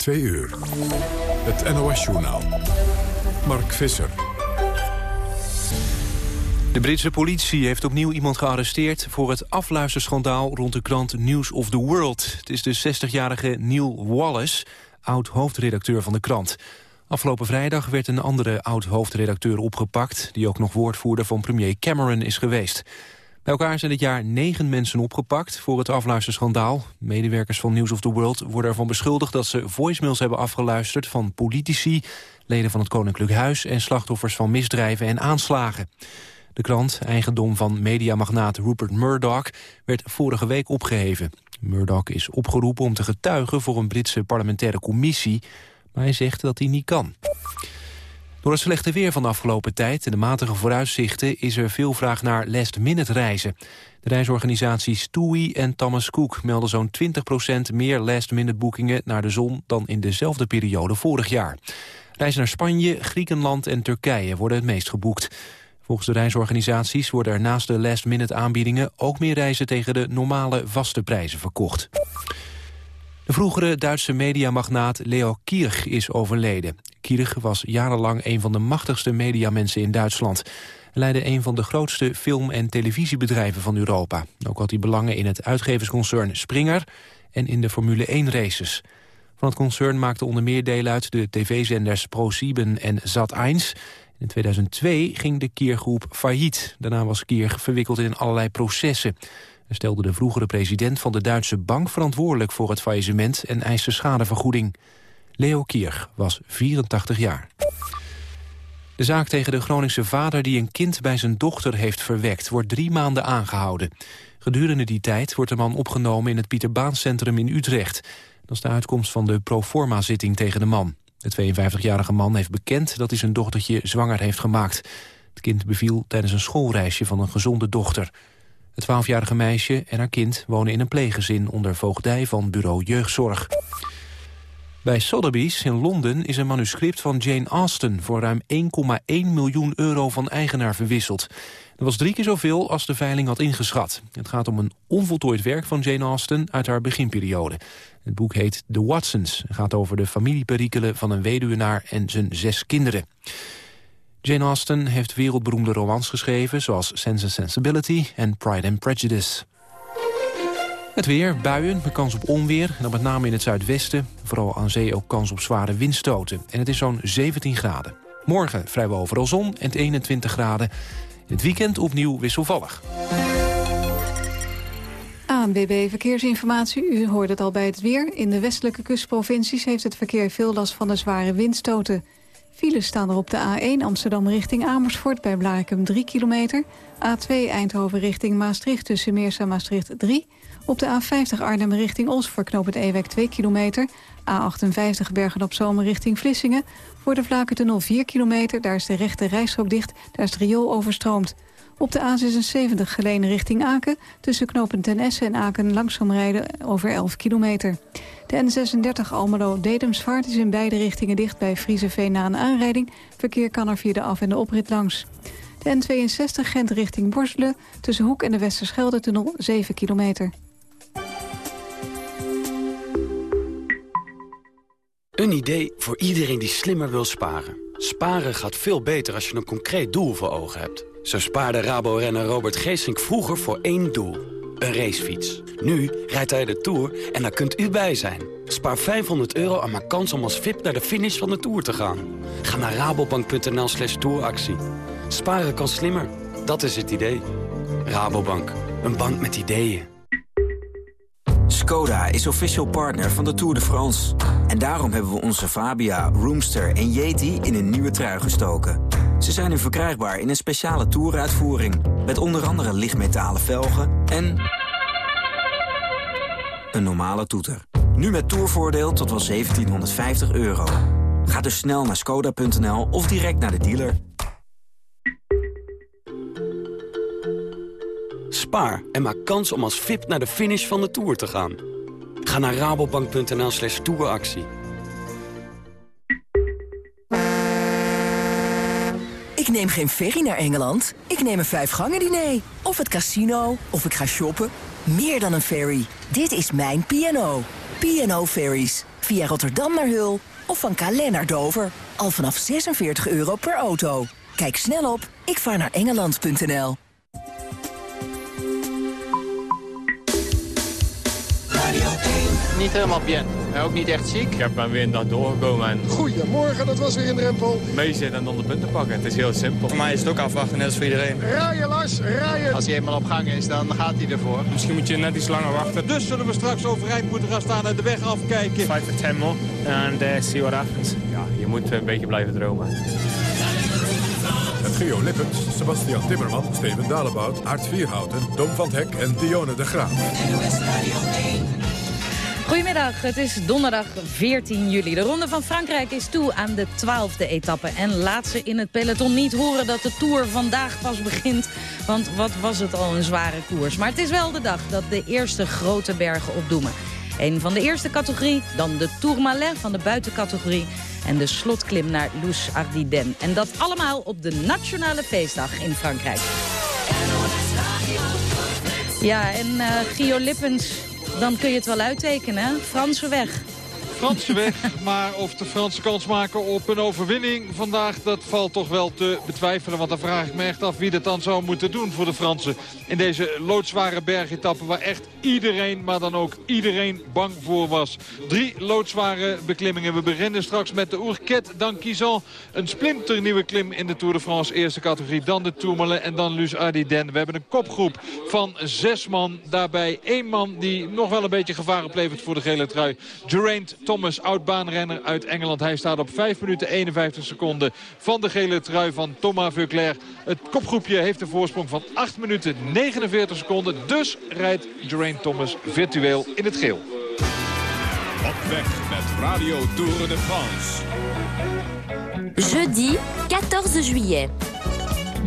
Twee uur. Het NOS-journaal. Mark Visser. De Britse politie heeft opnieuw iemand gearresteerd... voor het afluisterschandaal rond de krant News of the World. Het is de 60-jarige Neil Wallace, oud-hoofdredacteur van de krant. Afgelopen vrijdag werd een andere oud-hoofdredacteur opgepakt... die ook nog woordvoerder van premier Cameron is geweest. Bij elkaar zijn dit jaar negen mensen opgepakt voor het afluisterschandaal. Medewerkers van News of the World worden ervan beschuldigd... dat ze voicemails hebben afgeluisterd van politici, leden van het Koninklijk Huis... en slachtoffers van misdrijven en aanslagen. De krant, eigendom van mediamagnaat Rupert Murdoch, werd vorige week opgeheven. Murdoch is opgeroepen om te getuigen voor een Britse parlementaire commissie... maar hij zegt dat hij niet kan. Door het slechte weer van de afgelopen tijd en de matige vooruitzichten... is er veel vraag naar last-minute reizen. De reisorganisaties TUI en Thomas Cook melden zo'n 20% meer last-minute boekingen naar de zon... dan in dezelfde periode vorig jaar. Reizen naar Spanje, Griekenland en Turkije worden het meest geboekt. Volgens de reisorganisaties worden er naast de last-minute aanbiedingen... ook meer reizen tegen de normale vaste prijzen verkocht. De vroegere Duitse mediamagnaat Leo Kirch is overleden. Kirch was jarenlang een van de machtigste mediamensen in Duitsland. Hij leidde een van de grootste film- en televisiebedrijven van Europa. Ook had hij belangen in het uitgeversconcern Springer en in de Formule 1-races. Van het concern maakten onder meer deel uit de tv-zenders ProSieben en Zat1. In 2002 ging de Kiergroep failliet. Daarna was Kier verwikkeld in allerlei processen. Stelde de vroegere president van de Duitse Bank verantwoordelijk voor het faillissement en eiste schadevergoeding. Leo Kier was 84 jaar. De zaak tegen de Groningse vader die een kind bij zijn dochter heeft verwekt... wordt drie maanden aangehouden. Gedurende die tijd wordt de man opgenomen in het Pieterbaancentrum in Utrecht. Dat is de uitkomst van de proforma-zitting tegen de man. De 52-jarige man heeft bekend dat hij zijn dochtertje zwanger heeft gemaakt. Het kind beviel tijdens een schoolreisje van een gezonde dochter. Het 12-jarige meisje en haar kind wonen in een pleeggezin... onder voogdij van bureau jeugdzorg. Bij Sotheby's in Londen is een manuscript van Jane Austen... voor ruim 1,1 miljoen euro van eigenaar verwisseld. Dat was drie keer zoveel als de veiling had ingeschat. Het gaat om een onvoltooid werk van Jane Austen uit haar beginperiode. Het boek heet The Watsons en gaat over de familieperikelen van een weduwenaar en zijn zes kinderen. Jane Austen heeft wereldberoemde romans geschreven... zoals Sense and Sensibility en Pride and Prejudice. Het weer, buien, met kans op onweer. En dan met name in het zuidwesten. Vooral aan zee ook kans op zware windstoten. En het is zo'n 17 graden. Morgen vrijwel overal zon en 21 graden. Het weekend opnieuw wisselvallig. ANBB Verkeersinformatie. U hoort het al bij het weer. In de westelijke kustprovincies heeft het verkeer veel last van de zware windstoten. Files staan er op de A1 Amsterdam richting Amersfoort bij Blarikum 3 kilometer. A2 Eindhoven richting Maastricht tussen Meers en Maastricht 3. Op de A50 Arnhem richting Os voor knooppunt Ewek 2 kilometer. A58 Bergen op Zomer richting Vlissingen. Voor de Vlakentunnel 4 kilometer, daar is de rechte rijstrook dicht. Daar is het riool overstroomd. Op de A76 Geleen richting Aken. Tussen knooppunt Ten Essen en Aken langzaam rijden over 11 kilometer. De N36 Almelo-Dedemsvaart is in beide richtingen dicht bij Frieseveen na een aanrijding. Verkeer kan er via de af- en de oprit langs. De N62 Gent richting Borselen. Tussen Hoek en de Westerschelde-tunnel 7 kilometer. Een idee voor iedereen die slimmer wil sparen. Sparen gaat veel beter als je een concreet doel voor ogen hebt. Zo spaarde Rabo-renner Robert Geesink vroeger voor één doel. Een racefiets. Nu rijdt hij de Tour en daar kunt u bij zijn. Spaar 500 euro en maak kans om als VIP naar de finish van de Tour te gaan. Ga naar rabobank.nl slash touractie. Sparen kan slimmer. Dat is het idee. Rabobank. Een bank met ideeën. Skoda is official partner van de Tour de France. En daarom hebben we onze Fabia, Roomster en Yeti in een nieuwe trui gestoken. Ze zijn nu verkrijgbaar in een speciale toeruitvoering... met onder andere lichtmetalen velgen en... een normale toeter. Nu met tourvoordeel tot wel 1750 euro. Ga dus snel naar skoda.nl of direct naar de dealer. Spaar en maak kans om als VIP naar de finish van de Tour te gaan. Ga naar rabobank.nl slash touractie. Ik neem geen ferry naar Engeland. Ik neem een vijfgangen diner. Of het casino. Of ik ga shoppen. Meer dan een ferry. Dit is mijn P&O. P&O Ferries. Via Rotterdam naar Hul of van Calais naar Dover. Al vanaf 46 euro per auto. Kijk snel op ikvaarnaarengeland.nl. Niet helemaal bien. Ook niet echt ziek. Ik heb weer een dag doorgekomen en Goedemorgen, dat was weer in Drempel. meezitten en dan de punten pakken. Het is heel simpel. Voor mij is het ook afwachten, net als voor iedereen. Rijden Lars, rijden. Als hij eenmaal op gang is, dan gaat hij ervoor. Misschien moet je net iets langer wachten. Dus zullen we straks overeind moeten gaan staan en de weg afkijken. 5 to 10 more and uh, see what happens. Ja, je moet een beetje blijven dromen. Met Geo Lippens, Sebastian Timmerman, Steven Dalebout, Aart Vierhouten, Dom van het Hek en Dionne de Graaf. Goedemiddag, het is donderdag 14 juli. De Ronde van Frankrijk is toe aan de twaalfde etappe. En laat ze in het peloton niet horen dat de Tour vandaag pas begint. Want wat was het al een zware koers. Maar het is wel de dag dat de eerste grote bergen opdoemen. Een van de eerste categorie, dan de Tourmalet van de buitencategorie... en de slotklim naar Luz Ardiden. En dat allemaal op de Nationale Feestdag in Frankrijk. Ja, en uh, Gio Lippens, dan kun je het wel uittekenen? Franse weg. Franse weg, maar of de Fransen kans maken op een overwinning vandaag... dat valt toch wel te betwijfelen. Want dan vraag ik me echt af wie dat dan zou moeten doen voor de Fransen. In deze loodzware bergetappe waar echt iedereen, maar dan ook iedereen bang voor was. Drie loodzware beklimmingen. We beginnen straks met de Ourquette d'Anquizan. Een splinternieuwe klim in de Tour de France eerste categorie. Dan de Tourmalet en dan Luz Ardiden. We hebben een kopgroep van zes man. Daarbij één man die nog wel een beetje gevaar oplevert voor de gele trui. Geraint Thomas, oud-baanrenner uit Engeland. Hij staat op 5 minuten 51 seconden van de gele trui van Thomas Veuclair. Het kopgroepje heeft een voorsprong van 8 minuten 49 seconden. Dus rijdt Geraint Thomas virtueel in het geel. Op weg met Radio Tour de France. Jeudi 14 juillet.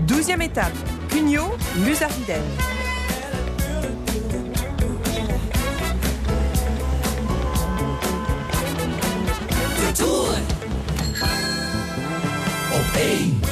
12e étape, Cugnot, Luzardiden. De Tour. Op 1.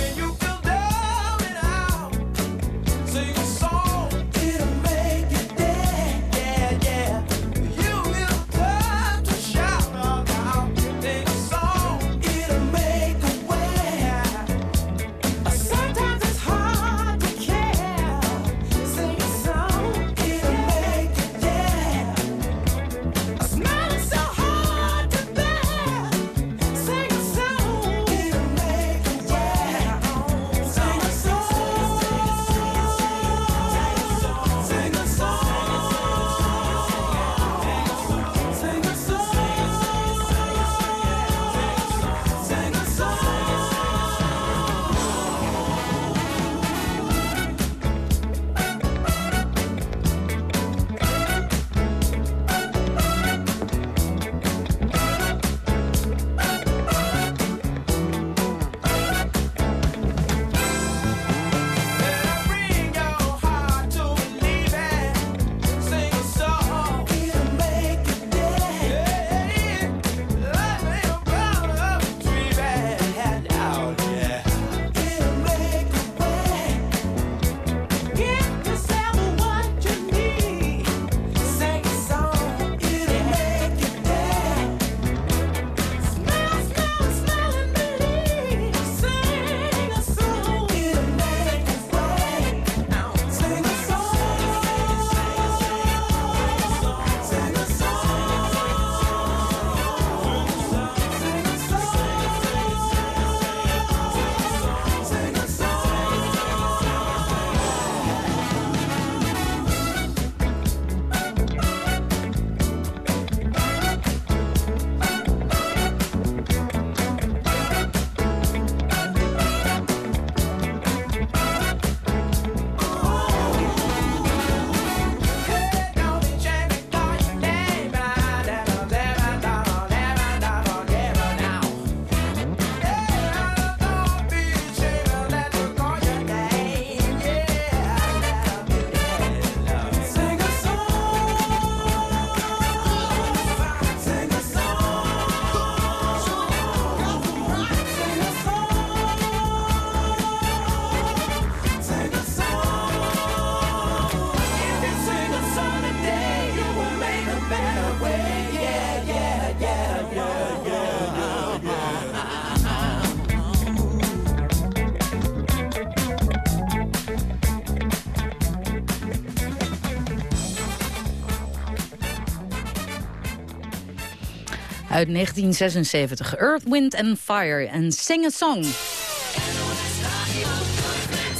Uit 1976, Earth, Wind and Fire en Sing a Song.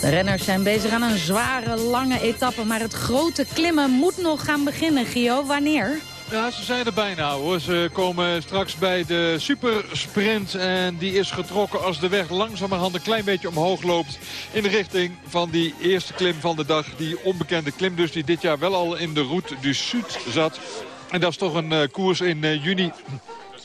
De renners zijn bezig aan een zware, lange etappe... maar het grote klimmen moet nog gaan beginnen, Gio. Wanneer? Ja, ze zijn er bijna hoor. Ze komen straks bij de supersprint. En die is getrokken als de weg langzamerhand een klein beetje omhoog loopt. In de richting van die eerste klim van de dag. Die onbekende klim dus die dit jaar wel al in de Route du Sud zat. En dat is toch een uh, koers in uh, juni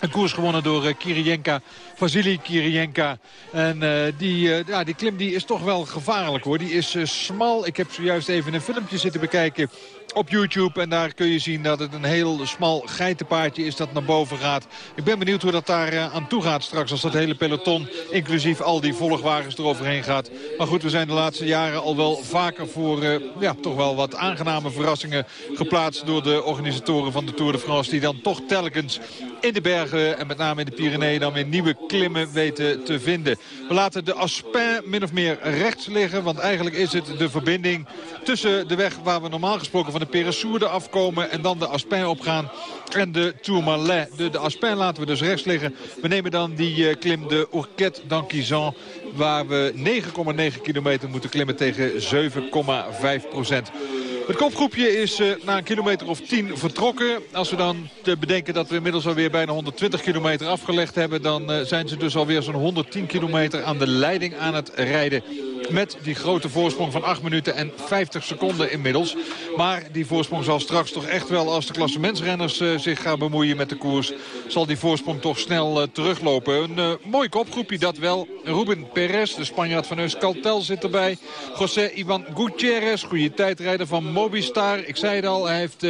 een koers gewonnen door uh, Kirienka, Vasily Kirienka. En uh, die, uh, ja, die klim die is toch wel gevaarlijk hoor. Die is smal. Ik heb zojuist even een filmpje zitten bekijken op YouTube. En daar kun je zien dat het een heel smal geitenpaardje is dat naar boven gaat. Ik ben benieuwd hoe dat daar uh, aan toe gaat straks. Als dat hele peloton, inclusief al die volgwagens eroverheen gaat. Maar goed, we zijn de laatste jaren al wel vaker voor uh, ja, toch wel wat aangename verrassingen geplaatst door de organisatoren van de Tour de France. Die dan toch telkens in de bergen en met name in de Pyreneeën dan weer nieuwe klimmen weten te vinden. We laten de Aspin min of meer rechts liggen. Want eigenlijk is het de verbinding tussen de weg waar we normaal gesproken van de Peressourde afkomen en dan de Aspin opgaan. En de Tourmalet. De, de Aspin laten we dus rechts liggen. We nemen dan die uh, klim de Ourquette d'Anquizan. Waar we 9,9 kilometer moeten klimmen tegen 7,5 procent. Het kopgroepje is uh, na een kilometer of 10 vertrokken. Als we dan te bedenken dat we inmiddels alweer bijna 120 kilometer afgelegd hebben... dan uh, zijn ze dus alweer zo'n 110 kilometer aan de leiding aan het rijden. Met die grote voorsprong van 8 minuten en 50 seconden inmiddels. Maar die voorsprong zal straks toch echt wel als de klassementsrenners uh, zich gaan bemoeien met de koers... zal die voorsprong toch snel uh, teruglopen. Een uh, mooi kopgroepje dat wel. Ruben Perez, de Spanjaard van Euskaltel zit erbij. José Ivan Gutierrez, goede tijdrijder van Mobistar. Ik zei het al, hij heeft,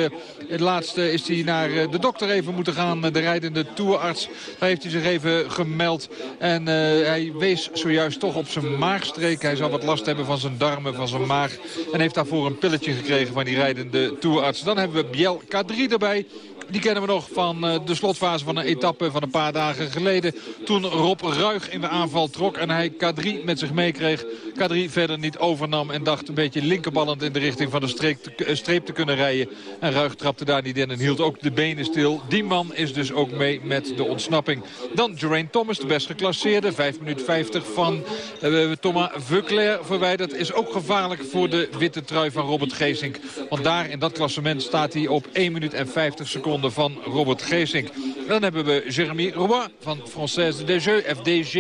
het laatste is hij naar de dokter even moeten gaan. De rijdende tourarts, daar heeft hij zich even gemeld. En hij wees zojuist toch op zijn maagstreek. Hij wat last hebben van zijn darmen, van zijn maag. En heeft daarvoor een pilletje gekregen van die rijdende tourarts. Dan hebben we Biel K3 erbij. Die kennen we nog van de slotfase van een etappe van een paar dagen geleden. Toen Rob Ruig in de aanval trok en hij K3 met zich meekreeg. K3 verder niet overnam en dacht een beetje linkerballend in de richting van de streep te, te kunnen rijden. En Ruig trapte daar niet in en hield ook de benen stil. Die man is dus ook mee met de ontsnapping. Dan Geraint Thomas, de best geclasseerde. 5 minuten 50 van uh, Thomas Vuclair verwijderd. Is ook gevaarlijk voor de witte trui van Robert Geesink. Want daar in dat klassement staat hij op 1 minuut en 50 seconden van Robert Geesink. Dan hebben we Jeremy Roy van Française de Jeux, FDG.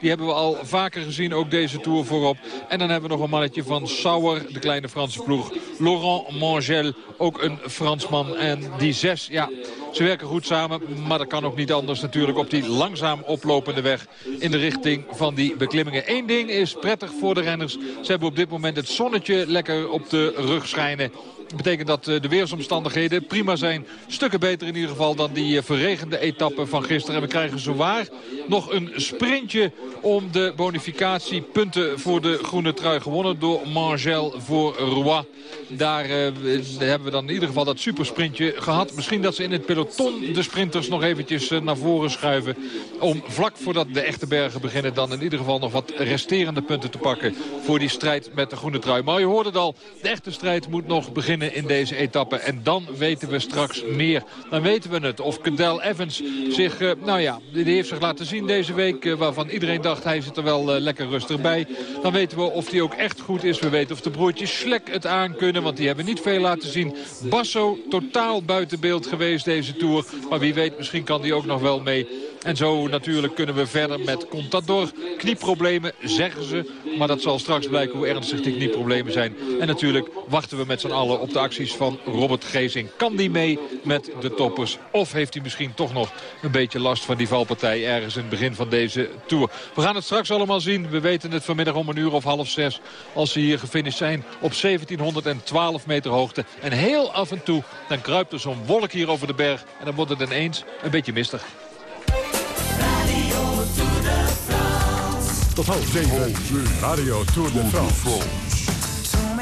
Die hebben we al vaker gezien, ook deze Tour voorop. En dan hebben we nog een mannetje van Sauer, de kleine Franse ploeg. Laurent Mangel, ook een Fransman. En die zes, ja, ze werken goed samen. Maar dat kan ook niet anders natuurlijk op die langzaam oplopende weg in de richting van die beklimmingen. Eén ding is prettig voor de renners. Ze hebben op dit moment het zonnetje lekker op de rug schijnen. Dat betekent dat de weersomstandigheden prima zijn. Stukken beter in ieder geval dan die verregende etappe van gisteren. En we krijgen zowaar nog een sprintje om de bonificatiepunten voor de groene trui gewonnen door Mangel voor Roy. Daar uh, hebben we dan in ieder geval dat supersprintje gehad. Misschien dat ze in het peloton de sprinters nog eventjes naar voren schuiven. Om vlak voordat de echte bergen beginnen dan in ieder geval nog wat resterende punten te pakken voor die strijd met de groene trui. Maar je hoorde het al, de echte strijd moet nog beginnen in deze etappe. En dan weten we straks meer. Dan weten we het. Of Cadel Evans zich, uh, nou ja, die heeft zich laten zien deze week. waarvan iedereen dacht hij zit er wel lekker rustig bij. Dan weten we of hij ook echt goed is. We weten of de broertjes Slek het aan kunnen. Want die hebben niet veel laten zien. Basso totaal buiten beeld geweest deze Tour. Maar wie weet, misschien kan die ook nog wel mee. En zo natuurlijk kunnen we verder met Contador. Knieproblemen, zeggen ze. Maar dat zal straks blijken hoe ernstig die knieproblemen zijn. En natuurlijk wachten we met z'n allen op de acties van Robert Gezing. Kan die mee met de toppers? Of heeft hij misschien toch nog een beetje last van die valpartij ergens in het begin van deze Tour? We gaan het straks allemaal zien. We weten het vanmiddag om een uur of half zes. Als ze hier gefinished zijn op 1712 meter hoogte. En heel af en toe dan kruipt er zo'n wolk hier over de berg. En dan wordt het ineens een beetje mistig. Tot half zeven. Radio Tour de France.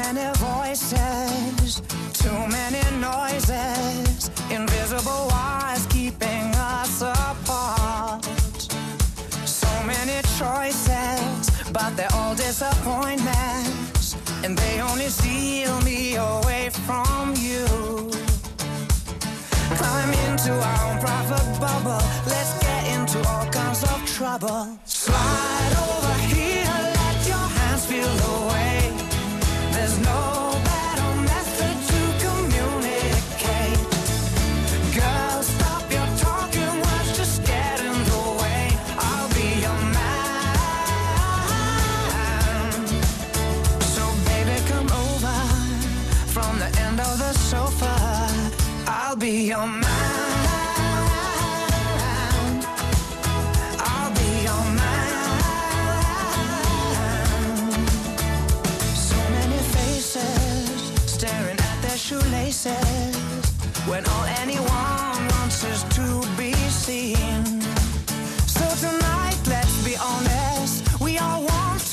Too many voices, too many noises. Invisible wires keeping us apart. So many choices, but they're all disappointments. And they only steal me away from you. Climb into our own private bubble. let's get into all kinds of trouble. Slide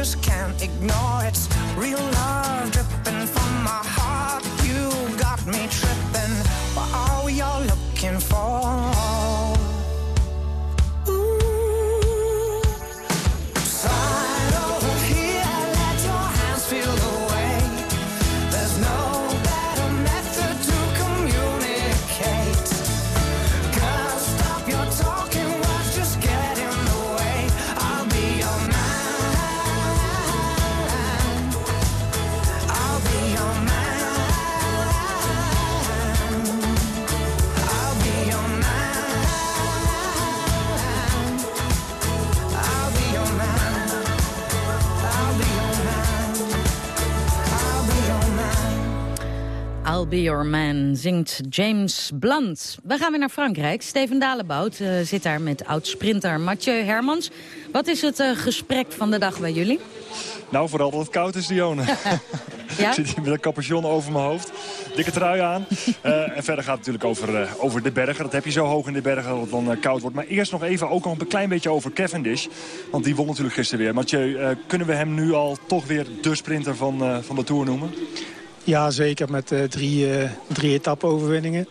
just can't ignore. It's real love dripping from my heart. You got me Be Your Man, zingt James Blunt. We gaan weer naar Frankrijk. Steven Dalebout eh, zit daar met oud-sprinter Mathieu Hermans. Wat is het eh, gesprek van de dag bij jullie? Nou, vooral dat het koud is, Dionne. Ja? Ik zit hier met een capuchon over mijn hoofd. Dikke trui aan. Eh, en verder gaat het natuurlijk over, over de bergen. Dat heb je zo hoog in de bergen dat het dan koud wordt. Maar eerst nog even ook al een klein beetje over Cavendish. Want die won natuurlijk gisteren weer. Mathieu, kunnen we hem nu al toch weer de sprinter van, van de Tour noemen? Ja, zeker met eh, drie, eh drie etappe-overwinningen.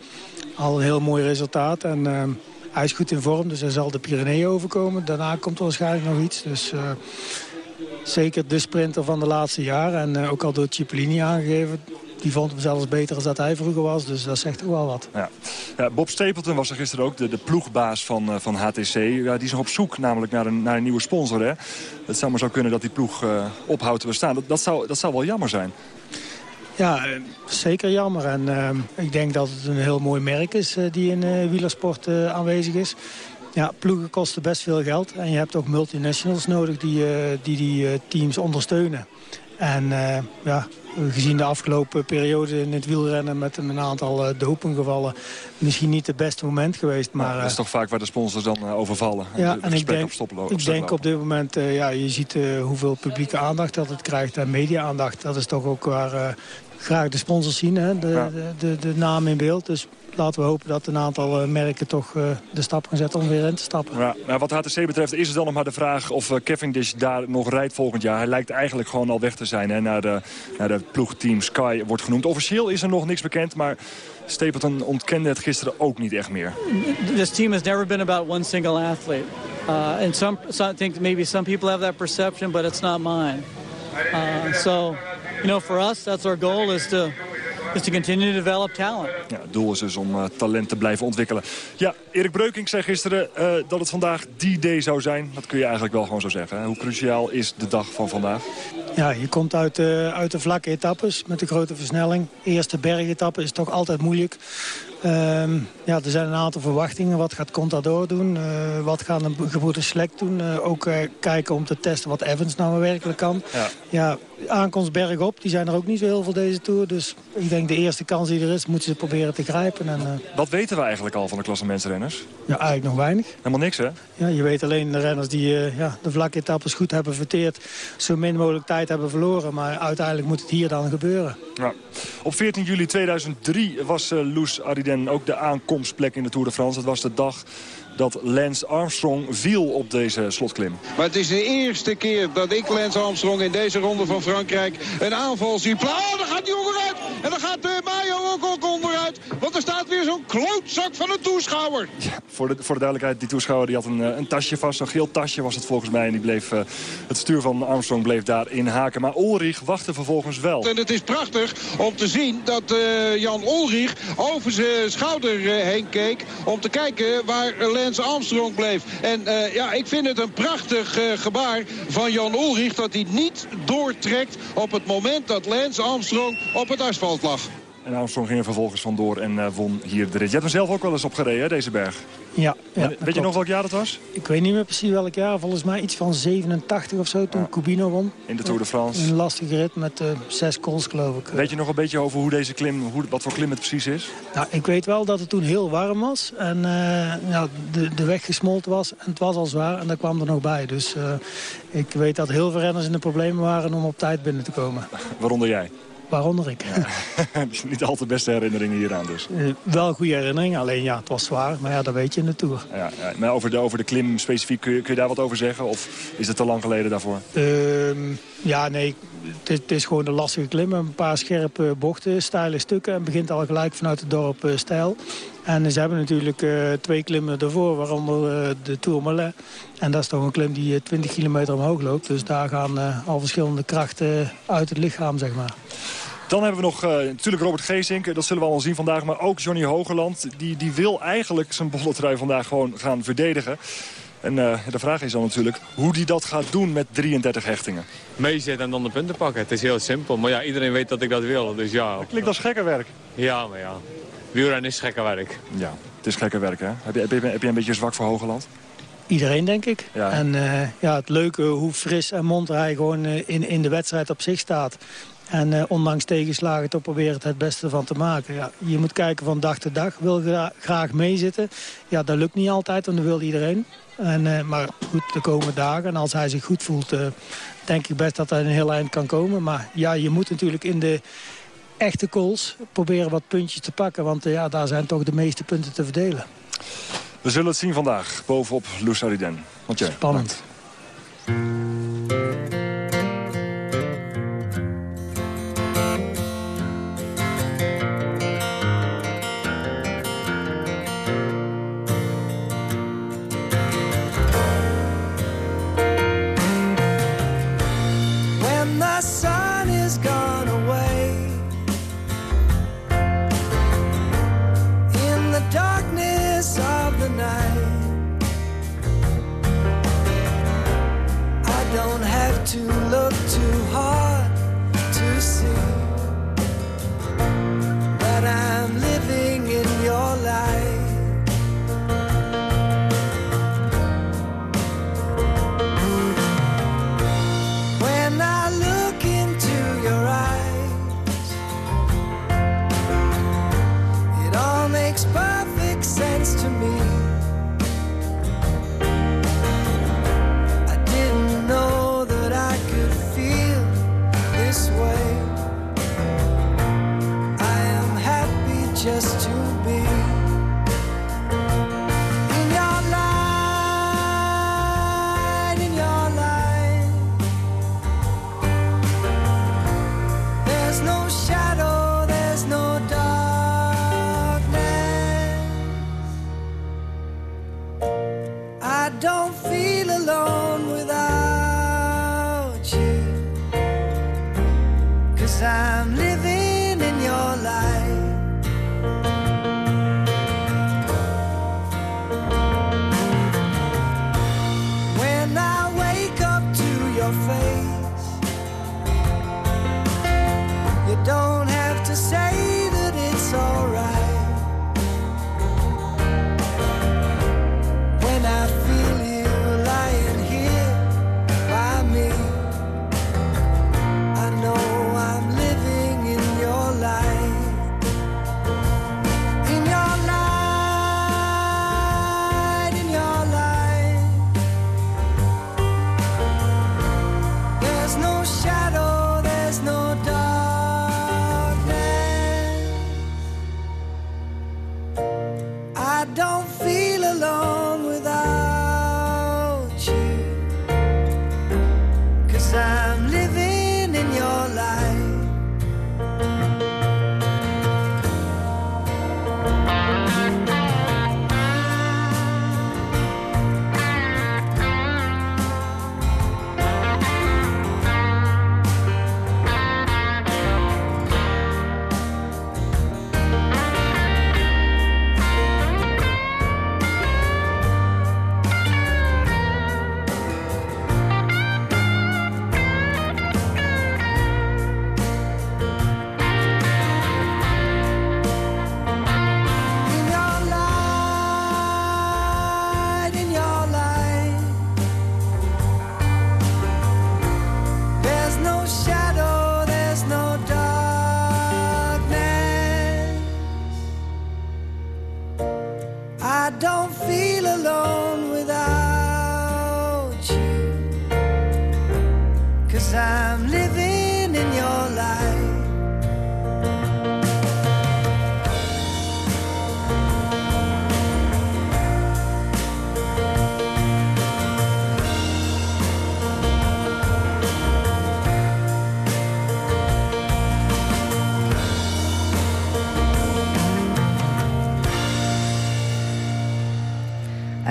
Al een heel mooi resultaat. En eh, hij is goed in vorm, dus hij zal de Pyreneeën overkomen. Daarna komt er waarschijnlijk nog iets. Dus zeker de sprinter van de laatste jaren. En ook al door Cipollini aangegeven. Die vond hem zelfs beter dan dat hij vroeger was. Dus dat zegt ook wel wat. Ja. Ja, Bob Stapleton was er gisteren ook, de, de ploegbaas van, van HTC. Ja, die is nog op zoek namelijk naar een, naar een nieuwe sponsor. Hè? Het zou maar zo kunnen dat die ploeg ophoudt te bestaan. Dat, dat, zou, dat zou wel jammer zijn. Ja, eh, zeker jammer. En eh, ik denk dat het een heel mooi merk is eh, die in wielersport aanwezig is. Ja, ploegen kosten best veel geld. En je hebt ook multinationals nodig die die, die teams ondersteunen. En ja, gezien de afgelopen periode in het wielrennen met een aantal dopinggevallen... misschien niet het beste moment geweest. Maar, dat is toch vaak waar de sponsors dan overvallen. Ja, en ik denk, op, op, ik denk op dit moment, ja, je ziet hoeveel publieke aandacht dat het krijgt en media-aandacht. Dat is toch ook waar graag de sponsors zien, hè? De, ja. de, de, de, naam in beeld. Dus laten we hopen dat een aantal uh, merken toch uh, de stap gaan zetten om weer in te stappen. Ja, nou, wat HTC betreft is het dan nog maar de vraag of Cavendish daar nog rijdt volgend jaar. Hij lijkt eigenlijk gewoon al weg te zijn. Hè, naar, de, naar de ploegteam Sky wordt genoemd. Officieel is er nog niks bekend, maar Stapleton ontkende het gisteren ook niet echt meer. This team has never been about one single athlete. Uh, and some, some think maybe some people have that perception, but it's not mine. Uh, so, you know, for us, that's our goal is to is to continue to develop talent. Ja, het doel is dus om uh, talent te blijven ontwikkelen. Ja, Erik Breukink zei gisteren uh, dat het vandaag die day zou zijn. Dat kun je eigenlijk wel gewoon zo zeggen. Hè? Hoe cruciaal is de dag van vandaag? Ja, je komt uit, uh, uit de vlakke etappes met de grote versnelling. Eerste bergetappe is toch altijd moeilijk. Um, ja, er zijn een aantal verwachtingen. Wat gaat Contador doen? Uh, wat gaan de gebroeders Slek doen? Uh, ook uh, kijken om te testen wat Evans nou werkelijk kan. Ja. ja. Aankomst bergop, die zijn er ook niet zo heel veel deze Tour. Dus ik denk de eerste kans die er is, moeten ze proberen te grijpen. En, uh... Wat weten we eigenlijk al van de klassementsrenners? Ja, eigenlijk nog weinig. Helemaal niks, hè? Ja, je weet alleen de renners die uh, ja, de vlakke etappes goed hebben verteerd... zo min mogelijk tijd hebben verloren. Maar uiteindelijk moet het hier dan gebeuren. Ja. Op 14 juli 2003 was uh, Loes Ariden ook de aankomstplek in de Tour de France. Dat was de dag dat Lance Armstrong viel op deze slotklim. Maar het is de eerste keer dat ik Lance Armstrong in deze ronde van Frankrijk een aanval zie. Oh, dan gaat hij onderuit. En dan gaat de Mayo ook, ook onderuit. Want er staat weer zo'n klootzak van een toeschouwer. Ja, voor, de, voor de duidelijkheid, die toeschouwer die had een, een tasje vast. Een geel tasje was het volgens mij. En die bleef, uh, het stuur van Armstrong bleef daarin haken. Maar Ulrich wachtte vervolgens wel. En het is prachtig om te zien dat uh, Jan Ulrich over zijn schouder uh, heen keek. Om te kijken waar Lance Lance Armstrong bleef. En uh, ja, ik vind het een prachtig uh, gebaar van Jan Ulrich... dat hij niet doortrekt op het moment dat Lance Armstrong op het asfalt lag. En Armstrong ging er vervolgens vandoor en uh, won hier de rit. Je hebt hem zelf ook wel eens opgereden, hè, deze berg? Ja. ja weet je nog welk jaar dat was? Ik weet niet meer precies welk jaar. Volgens mij iets van 87 of zo, toen ja. Cubino won. In de Tour de France. Een lastige rit met uh, zes calls, geloof ik. Weet je nog een beetje over hoe deze klim, hoe, wat voor klim het precies is? Nou, ik weet wel dat het toen heel warm was. En uh, ja, de, de weg gesmolten was. En het was al zwaar. En daar kwam er nog bij. Dus uh, ik weet dat heel veel renners in de problemen waren om op tijd binnen te komen. Waaronder jij? Waaronder ik. Ja. niet al te beste herinneringen hieraan dus. Uh, wel goede herinneringen, alleen ja, het was zwaar. Maar ja, dat weet je in de Tour. Ja, ja. Maar over de, over de klim specifiek, kun je, kun je daar wat over zeggen? Of is het te lang geleden daarvoor? Uh, ja, nee, het is, het is, gewoon een lastige klim. Een paar scherpe bochten, steile stukken. En begint al gelijk vanuit het dorp uh, stijl. En ze hebben natuurlijk uh, twee klimmen ervoor, waaronder uh, de Tourmalet. En dat is toch een klim die uh, 20 kilometer omhoog loopt. Dus daar gaan al verschillende krachten uit het lichaam, zeg maar. Dan hebben we nog uh, natuurlijk Robert Geesink. Dat zullen we al zien vandaag. Maar ook Johnny Hogerland. Die, die wil eigenlijk zijn bolletrui vandaag gewoon gaan verdedigen. En uh, de vraag is dan natuurlijk hoe hij dat gaat doen met 33 hechtingen. Meezetten en dan de punten pakken. Het is heel simpel. Maar ja, iedereen weet dat ik dat wil. Dus ja. Dat klinkt als gekke werk. Ja, maar ja. Wielrennen is gekke werk. Ja, het is gekke werk, hè? Heb je, heb je, heb je een beetje zwak voor Hogerland? Iedereen, denk ik. Ja. En uh, ja, het leuke hoe fris en mond hij gewoon uh, in, in de wedstrijd op zich staat. En uh, ondanks tegenslagen toch proberen het het beste van te maken. Ja, je moet kijken van dag tot dag. Wil gra graag meezitten. Ja, dat lukt niet altijd, want dat wil iedereen. En, uh, maar goed, de komende dagen. En als hij zich goed voelt, uh, denk ik best dat hij een heel eind kan komen. Maar ja, je moet natuurlijk in de echte calls proberen wat puntjes te pakken. Want ja, daar zijn toch de meeste punten te verdelen. We zullen het zien vandaag, bovenop Loes Ariden. Want to look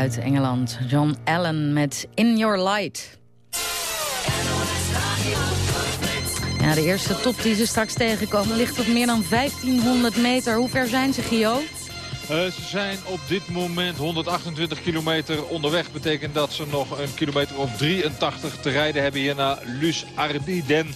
Uit Engeland, John Allen met In Your Light. Ja, de eerste top die ze straks tegenkomen ligt op meer dan 1500 meter. Hoe ver zijn ze, Gio? Uh, ze zijn op dit moment 128 kilometer onderweg. Betekent dat ze nog een kilometer of 83 te rijden hebben hier naar Lus Ardiden.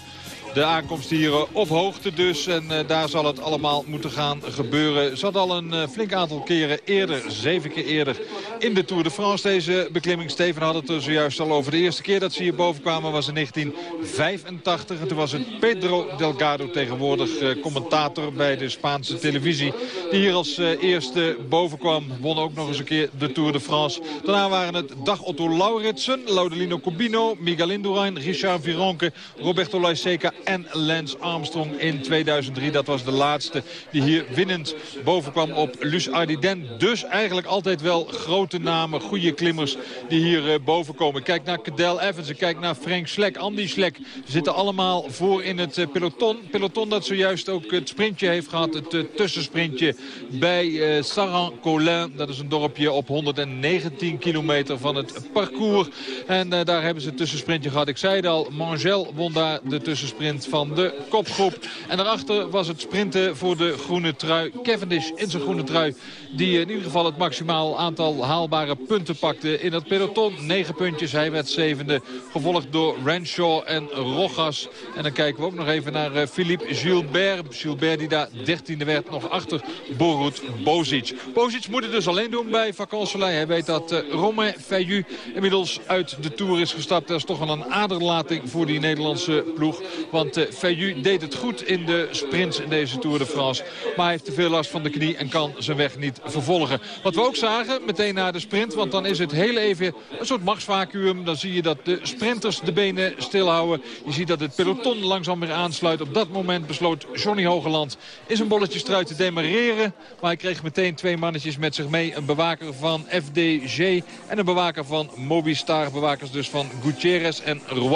De aankomst hier eh, op hoogte dus. En uh, daar zal het allemaal moeten gaan gebeuren. Zat al een uh, flink aantal keren eerder, zeven keer eerder, in de Tour de France. Deze beklimming, Steven had het er zojuist al over. De eerste keer dat ze hier boven kwamen was in 1985. En toen was het Pedro Delgado, tegenwoordig commentator bij de Spaanse televisie. Die hier als eerste boven kwam. Won ook nog eens een keer de Tour de France. Daarna waren het Dag Otto Lauritsen, Laudelino Cobino, Miguel Indurain, Richard Vironke, Roberto Laiseca en Lance Armstrong in 2003. Dat was de laatste die hier winnend bovenkwam op Lus Ardiden. Dus eigenlijk altijd wel grote namen, goede klimmers die hier uh, boven komen. Kijk naar Cadel Evans, kijk naar Frank Slek, Andy Slek. Ze zitten allemaal voor in het uh, peloton. Peloton dat zojuist ook het sprintje heeft gehad. Het uh, tussensprintje bij Saran-Colin. Dat is een dorpje op 119 kilometer van het parcours. En daar hebben ze het tussensprintje gehad. Ik zei het al, Mangel won daar de tussensprint van de kopgroep. En daarachter was het sprinten voor de groene trui. Cavendish in zijn groene trui. Die in ieder geval het maximaal aantal haalbare punten pakte in het peloton. 9 puntjes, hij werd zevende. Gevolgd door Renshaw en Rogas. En dan kijken we ook nog even naar uh, Philippe Gilbert. Gilbert die daar dertiende werd nog achter Borut Bozic. Bozic moet het dus alleen doen bij Vacansoleil. Hij weet dat uh, Romain Feiju inmiddels uit de Tour is gestapt. Dat is toch wel een aderlating voor die Nederlandse ploeg. Want uh, Feiju deed het goed in de sprints in deze Tour de France. Maar hij heeft te veel last van de knie en kan zijn weg niet vervolgen. Wat we ook zagen, meteen na de sprint, want dan is het heel even een soort machtsvacuum. Dan zie je dat de sprinters de benen stilhouden. Je ziet dat het peloton langzaam weer aansluit. Op dat moment besloot Johnny Hogeland in zijn bolletjestrui te demareren. Maar hij kreeg meteen twee mannetjes met zich mee. Een bewaker van FDG en een bewaker van Mobistar. Bewakers dus van Gutierrez en Roy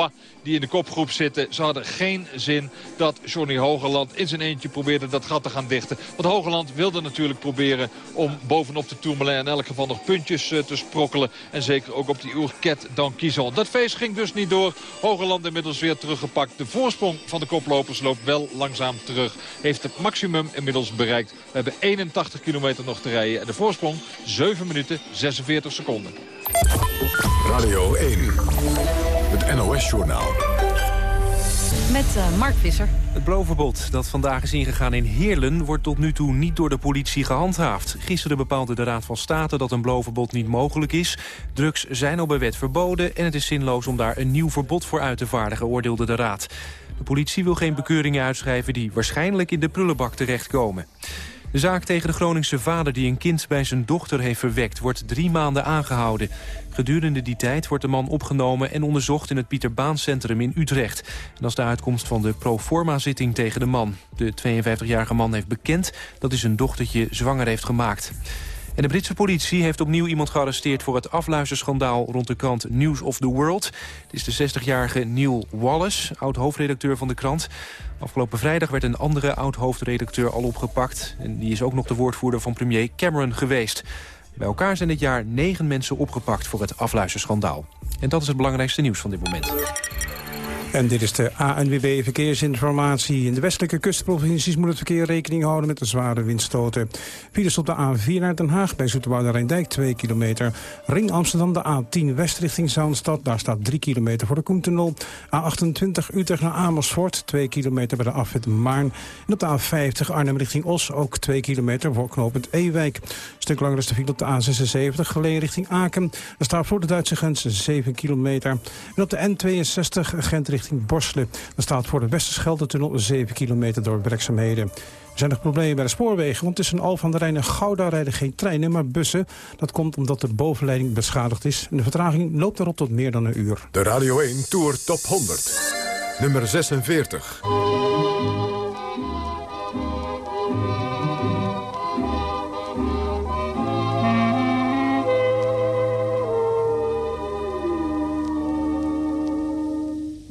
die in de kopgroep zitten. Ze hadden geen zin dat Johnny Hogeland in zijn eentje probeerde dat gat te gaan dichten. Want Hogeland wilde natuurlijk proberen om bovenop de Tourmalet in elk geval nog puntjes uh, te sprokkelen. En zeker ook op die Urquette dan kiezen. Dat feest ging dus niet door. Hogeland inmiddels weer teruggepakt. De voorsprong van de koplopers loopt wel langzaam terug. Heeft het maximum inmiddels bereikt. We hebben 81 kilometer nog te rijden. En de voorsprong 7 minuten 46 seconden. Radio 1. Het NOS-journaal. Met uh, Mark Visser. Het blowverbod dat vandaag is ingegaan in Heerlen... wordt tot nu toe niet door de politie gehandhaafd. Gisteren bepaalde de Raad van State dat een blowverbod niet mogelijk is. Drugs zijn al bij wet verboden... en het is zinloos om daar een nieuw verbod voor uit te vaardigen, oordeelde de Raad. De politie wil geen bekeuringen uitschrijven... die waarschijnlijk in de prullenbak terechtkomen. De zaak tegen de Groningse vader die een kind bij zijn dochter heeft verwekt... wordt drie maanden aangehouden. Gedurende die tijd wordt de man opgenomen en onderzocht... in het Pieter Baan Centrum in Utrecht. En dat is de uitkomst van de proforma-zitting tegen de man. De 52-jarige man heeft bekend dat hij zijn dochtertje zwanger heeft gemaakt. En de Britse politie heeft opnieuw iemand gearresteerd... voor het afluisterschandaal rond de krant News of the World. Het is de 60-jarige Neil Wallace, oud-hoofdredacteur van de krant. Afgelopen vrijdag werd een andere oud-hoofdredacteur al opgepakt. En die is ook nog de woordvoerder van premier Cameron geweest. Bij elkaar zijn dit jaar negen mensen opgepakt voor het afluisterschandaal. En dat is het belangrijkste nieuws van dit moment. En dit is de ANWB Verkeersinformatie. In de westelijke kustprovincies moet het verkeer rekening houden met de zware windstoten. Files op de A4 naar Den Haag bij Zoeterwoude Rijndijk 2 kilometer. Ring Amsterdam de A10 west richting Zaanstad. Daar staat 3 kilometer voor de Koentunnel. A28 Utrecht naar Amersfoort 2 kilometer bij de afwit Maarn. En op de A50 Arnhem richting Os ook 2 kilometer voor knooppunt Ewijk. Een stuk langer is de file op de A76 geleen richting Aken. Daar staat voor de Duitse grens 7 kilometer. En op de N62 Gent richting richting Borselen. Er staat voor de Westerschelde-tunnel 7 kilometer door werkzaamheden. Er zijn nog problemen bij de spoorwegen, want tussen Al van der Rijn en Gouda rijden geen treinen, maar bussen. Dat komt omdat de bovenleiding beschadigd is. En de vertraging loopt erop tot meer dan een uur. De Radio 1 Tour Top 100. Nummer 46.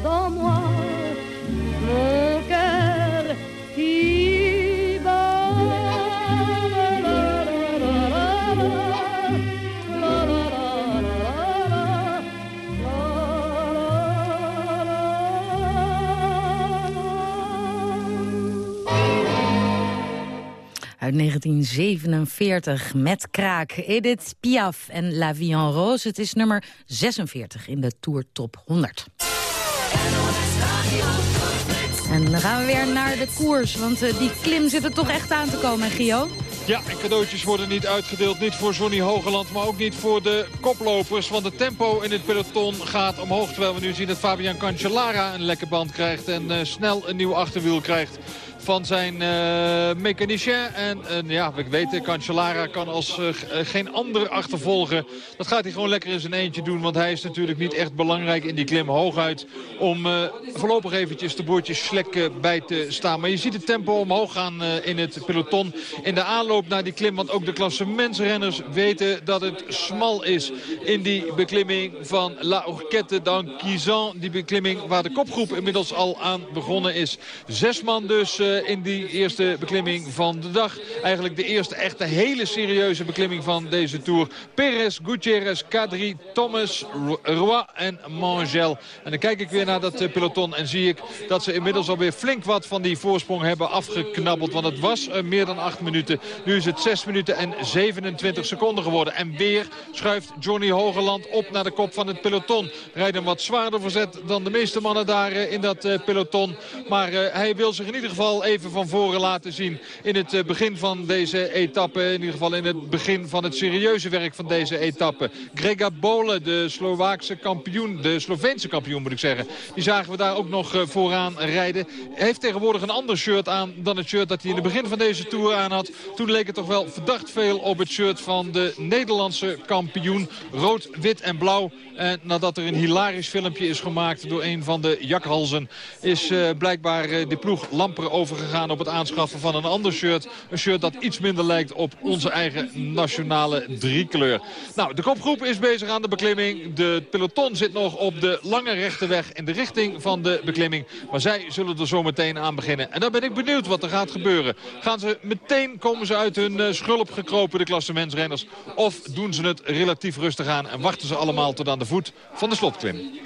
descendent moi mon cœur qui uit 1947 met kraak Edith Piaf en La Vie en Rose. Het is nummer 46 in de Tour Top 100. En dan gaan we weer naar de koers, want eh, die klim zit er toch echt aan te komen, Gio? Ja, en cadeautjes worden niet uitgedeeld. Niet voor Johnny Hogeland, maar ook niet voor de koplopers. Want het tempo in het peloton gaat omhoog. Terwijl we nu zien dat Fabian Cancellara een lekke band krijgt. En eh, snel een nieuw achterwiel krijgt van zijn uh, mechanicien. En ja, we weten, Cancellara kan als uh, geen ander achtervolgen. Dat gaat hij gewoon lekker in zijn eentje doen. Want hij is natuurlijk niet echt belangrijk in die klim hooguit. Om voorlopig eventjes de boordjes slek bij te staan. Maar je ziet het tempo omhoog gaan in het peloton. In de aanloop naar die klim. Want ook de klassementsrenners weten dat het smal is. In die beklimming van La Orquette d'Anquizan. Die beklimming waar de kopgroep inmiddels al aan begonnen is. Zes man dus in die eerste beklimming van de dag. Eigenlijk de eerste echte hele serieuze beklimming van deze Tour. Perez, Gutierrez, Kadri, Thomas, Roy en Mangel. En dan kijk ik weer naar dat peloton en zie ik dat ze inmiddels alweer flink wat van die voorsprong hebben afgeknabbeld. Want het was meer dan 8 minuten. Nu is het 6 minuten en 27 seconden geworden. En weer schuift Johnny Hogeland op naar de kop van het peloton. Rijdt een wat zwaarder verzet dan de meeste mannen daar in dat peloton. Maar hij wil zich in ieder geval even van voren laten zien in het eh, begin van deze etappe. In ieder geval in het begin van het serieuze werk van deze etappe. Grega Bole, de Slovaakse kampioen, de Sloveense kampioen moet ik zeggen. Die zagen we daar ook nog eh, vooraan rijden. Heeft tegenwoordig een ander shirt aan dan het shirt dat hij in het begin van deze Tour aan had. Toen leek het toch wel verdacht veel op het shirt van de Nederlandse kampioen. Rood, wit en blauw. En nadat er een hilarisch filmpje is gemaakt door een van de jakhalzen... is uh, blijkbaar de ploeg lamper overgegaan op het aanschaffen van een ander shirt. Een shirt dat iets minder lijkt op onze eigen nationale driekleur. Nou, de kopgroep is bezig aan de beklimming. De peloton zit nog op de lange rechte weg in de richting van de beklimming. Maar zij zullen er zo meteen aan beginnen. En dan ben ik benieuwd wat er gaat gebeuren. Gaan ze meteen, komen ze uit hun uh, schulp gekropen, de klassementsrenners? Of doen ze het relatief rustig aan en wachten ze allemaal tot aan de voet van de slotklim?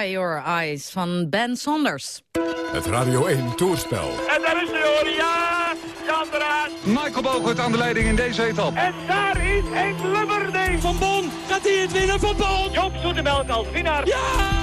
Dry Your Eyes van Ben Saunders. Het Radio 1 Toerspel. En daar is de hoor, ja! Jan Draas. Michael Bogert aan de leiding in deze etappe. En daar is een lubberding. Van Bon, gaat hij het winnen van Bon? Joop Zoetemelk als winnaar. Ja!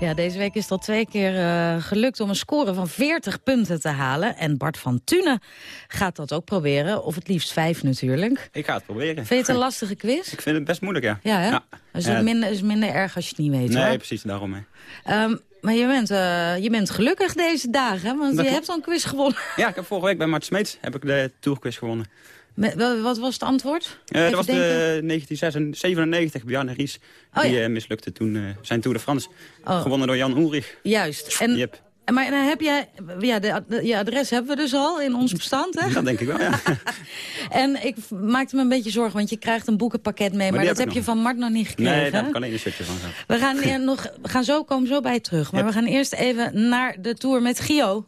Ja, deze week is het al twee keer eh, gelukt om een score van 40 punten te halen. En Bart van Tunen gaat dat ook proberen. Of het liefst vijf natuurlijk. Ik ga het proberen. Vind je het een lastige quiz? Ik vind het best moeilijk, ja. Ja, hè? Ja. Is Ja. het minder, is minder erg als je het niet weet, Nee, hoor. precies, daarom. Hè. Ehm, Maar je bent, uh, je bent gelukkig deze dagen, want dat je hebt al een quiz gewonnen. Ja, ik heb vorige week bij Mart Smeets heb ik de Tourquiz gewonnen. Met, wat was het antwoord? Uh, dat was denken. de 1997, Bjarne Ries. Oh, die ja. mislukte toen uh, zijn Tour de France. Oh. Gewonnen door Jan Ulrich. Juist. En, yep. Maar dan heb jij, ja, de, je adres hebben we dus al in ons bestand, hè? Dat denk ik wel, ja. en ik maakte me een beetje zorgen, want je krijgt een boekenpakket mee, maar, maar dat heb je van Mart nog niet gekregen. Nee, daar kan één een stukje van gaan. We gaan, nog, gaan zo, komen zo bij terug, maar yep. we gaan eerst even naar de Tour met Gio.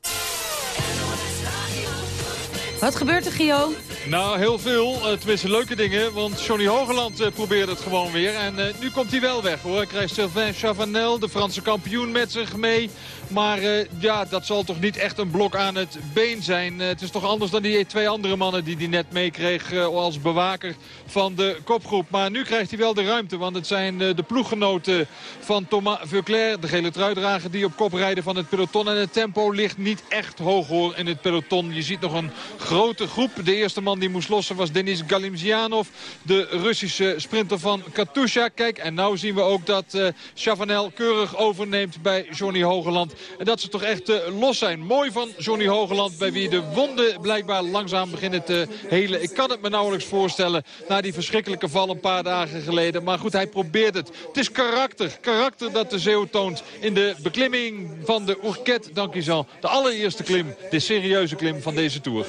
Wat gebeurt er, Gio? Nou, heel veel. Uh, tenminste, leuke dingen. Want Johnny Hogeland uh, probeert het gewoon weer. En uh, nu komt hij wel weg, hoor. Hij krijgt Sylvain Chavanel, de Franse kampioen, met zich mee. Maar ja, dat zal toch niet echt een blok aan het been zijn. Het is toch anders dan die twee andere mannen die hij net meekreeg als bewaker van de kopgroep. Maar nu krijgt hij wel de ruimte, want het zijn de ploeggenoten van Thomas Veuclair, de gele truidrager, die op kop rijden van het peloton. En het tempo ligt niet echt hoog hoor in het peloton. Je ziet nog een grote groep. De eerste man die moest lossen was Denis Galimzianov, de Russische sprinter van Katusha. Kijk, en nou zien we ook dat Chavanel keurig overneemt bij Johnny Hogeland. En dat ze toch echt uh, los zijn. Mooi van Johnny Hogeland. Bij wie de wonden blijkbaar langzaam beginnen te helen. Ik kan het me nauwelijks voorstellen. Na die verschrikkelijke val een paar dagen geleden. Maar goed, hij probeert het. Het is karakter. Karakter dat de Zeeuw toont. In de beklimming van de Ourquette d'Anquizan. De allereerste klim. De serieuze klim van deze Tour.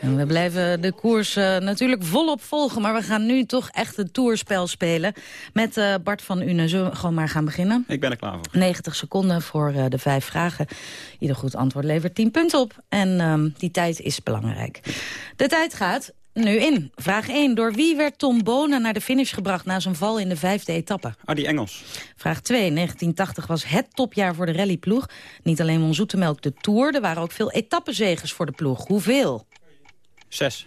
En we blijven de koers uh, natuurlijk volop volgen. Maar we gaan nu toch echt het toerspel spelen. Met uh, Bart van Une. Zullen we gewoon maar gaan beginnen? Ik ben er klaar voor. 90 seconden voor uh, de vijf vragen. Ieder goed antwoord levert 10 punten op. En um, die tijd is belangrijk. De tijd gaat nu in. Vraag 1. Door wie werd Tom Bonen naar de finish gebracht na zijn val in de vijfde etappe? Ah, die Engels. Vraag 2. 1980 was het topjaar voor de rallyploeg. Niet alleen won Zoetemelk de Tour, er waren ook veel etappezegers voor de ploeg. Hoeveel? Zes.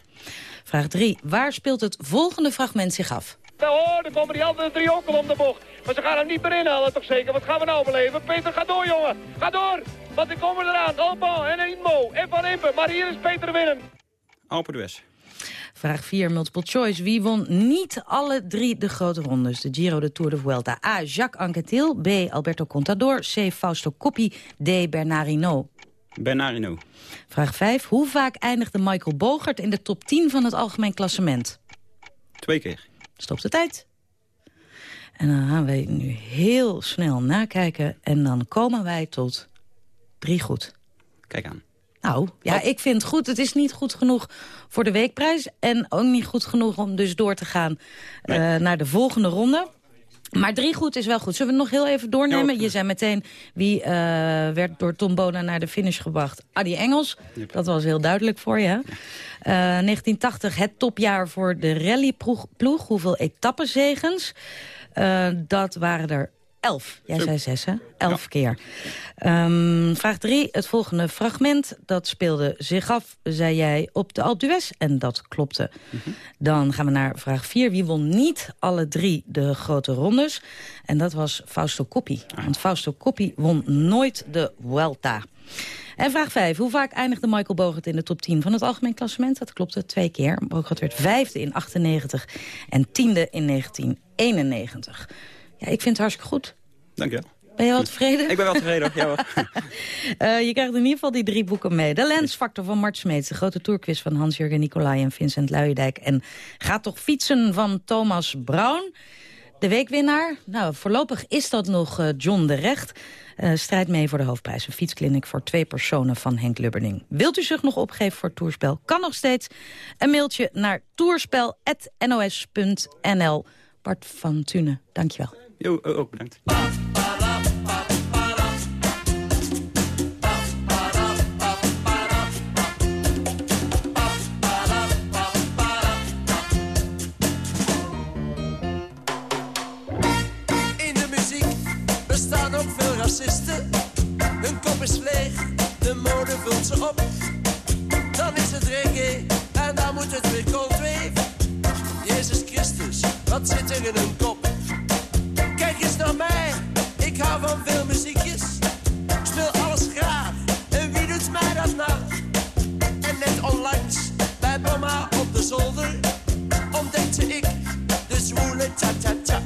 Vraag 3. Waar speelt het volgende fragment zich af? Oh, dan komen die andere drie ook al om de bocht. Maar ze gaan hem niet meer inhalen, toch zeker? Wat gaan we nou beleven? Peter, ga door, jongen. Ga door. Want die komen eraan. Alban en Inmo en Van Impe. Maar hier is Peter winnen. Alpen de West. Vraag 4, multiple choice. Wie won niet alle drie de grote rondes? De Giro, de Tour de Vuelta. A. Jacques Anquetil. B. Alberto Contador. C. Fausto Coppi. D. Bernardino. Bernardino. Vraag 5. Hoe vaak eindigde Michael Bogert in de top 10 van het algemeen klassement? Twee keer. Stop de tijd. En dan gaan wij nu heel snel nakijken. En dan komen wij tot drie goed. Kijk aan. Nou, ja, ik vind het goed. Het is niet goed genoeg voor de weekprijs. En ook niet goed genoeg om dus door te gaan nee. uh, naar de volgende ronde. Maar drie goed is wel goed. Zullen we het nog heel even doornemen? Je zei meteen wie uh, werd door Tom Bona naar de finish gebracht. Adi Engels. Dat was heel duidelijk voor je. Uh, 1980 het topjaar voor de rallyploeg. Hoeveel etappezegens? Uh, dat waren er elf. Jij zei zes, hè? Elf ja. keer. Um, vraag drie, het volgende fragment. Dat speelde zich af, zei jij, op de Alpe d'Huez. En dat klopte. Mm -hmm. Dan gaan we naar vraag vier. Wie won niet alle drie de grote rondes? En dat was Fausto Coppi. Ah. Want Fausto Coppi won nooit de Vuelta. En vraag 5. Hoe vaak eindigde Michael Bogert in de top 10 van het algemeen klassement? Dat klopte twee keer. Bogert werd vijfde in 98 en tiende in 1991. Ja, ik vind het hartstikke goed. Dank je. Ben je wel tevreden? Ik ben wel tevreden, ja hoor. uh, je krijgt in ieder geval die drie boeken mee. De Lensfactor van Mart Smeets, de grote tourquiz van Hans-Jurgen Nicolai en Vincent Luijendijk. En Gaat toch fietsen van Thomas Brown. De weekwinnaar, nou voorlopig is dat nog uh, John de Recht. Uh, strijd mee voor de hoofdprijs. Een fietskliniek voor twee personen van Henk Lubberning. Wilt u zich nog opgeven voor Toerspel? Kan nog steeds. Een mailtje naar toerspel.nos.nl. Bart van Thune, dankjewel. Jo, ook bedankt. In de muziek bestaan ook veel racisten. Hun kop is leeg, de mode vult ze op. Dan is het reggae en dan moet het weer kooltweef. Jezus Christus, wat zit er in hun kop? Kijk eens naar mij, ik hou van veel muziekjes. Ik speel alles graag, en wie doet mij dat nou? En net onlangs, bij mama op de zolder, ontdekte ik de zwoele ta-ta-ta.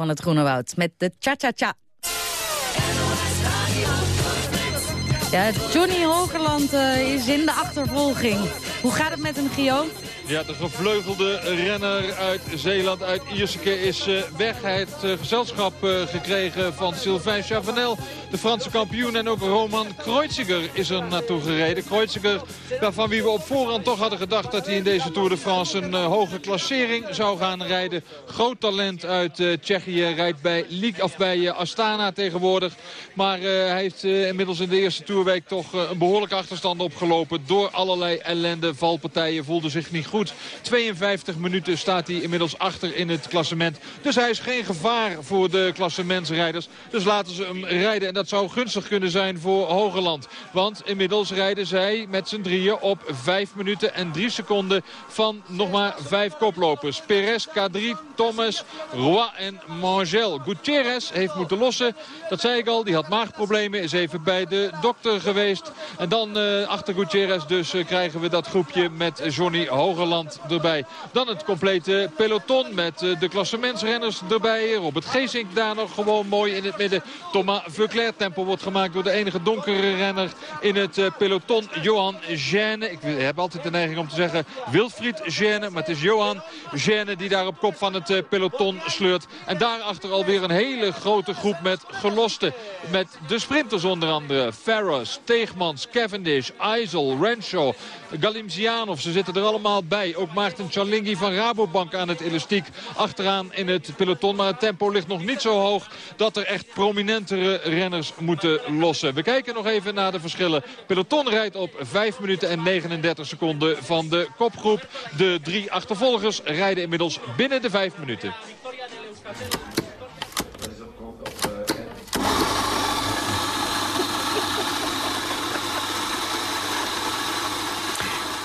Van het Groene Woud met de cha-cha-cha. Ja, Johnny Hogerland eh, is in de achtervolging. Hoe gaat het met hem, Gio? Ja, de gevleugelde renner uit Zeeland, uit Ierseke, is eh, weg. Hij heeft eh, gezelschap eh, gekregen van Sylvain Chavanel, de Franse kampioen. En ook Roman Kreuziger is er naartoe gereden. Kreuziger, waarvan wie we op voorhand toch hadden gedacht dat hij in deze Tour de France een hoge klassering zou gaan rijden. Groot talent uit Tsjechië, rijdt bij, Liek, of bij Astana tegenwoordig. Maar hij heeft inmiddels in de eerste Tourweek toch een behoorlijke achterstand opgelopen. Door allerlei ellende, valpartijen, voelde zich niet goed. 52 minuten staat hij inmiddels achter in het klassement. Dus hij is geen gevaar voor de klassementsrijders. Dus laten ze hem rijden. En dat zou gunstig kunnen zijn voor Hogeland. Want inmiddels rijden zij met z'n drieën op 5 minuten en 3 seconden van nog maar 5 koplopers. Perez, K3, Thomas, Roy en Mangel. Gutierrez heeft moeten lossen. Dat zei ik al, die had maagproblemen. Is even bij de dokter geweest. En dan eh, achter Gutierrez dus eh, krijgen we dat groepje met Johnny Hogeland erbij. Dan het complete peloton met eh, de klassementsrenners erbij. Robert Geesink daar nog gewoon mooi in het midden. Thomas Vuclair. Tempo wordt gemaakt door de enige donkere renner in het eh, peloton. Johan Gêne. Ik heb altijd de neiging om te zeggen Wilfried Gêne. Maar het is Johan Gêne die daar op kop van het eh, peloton sleurt. En daarachter alweer een hele grote groep met gelosten. Met de sprinters onder andere. Ferris, Teegmans, Cavendish, IJssel, Renshaw, Galimzianov. Ze zitten er allemaal bij. Ook Maarten Chalingi van Rabobank aan het elastiek. Achteraan in het peloton. Maar het tempo ligt nog niet zo hoog dat er echt prominentere renners moeten lossen. We kijken nog even naar de verschillen. Peloton rijdt op 5 minuten en 39 seconden van de kopgroep. De drie achtervolgers rijden inmiddels binnen de 5 minuten.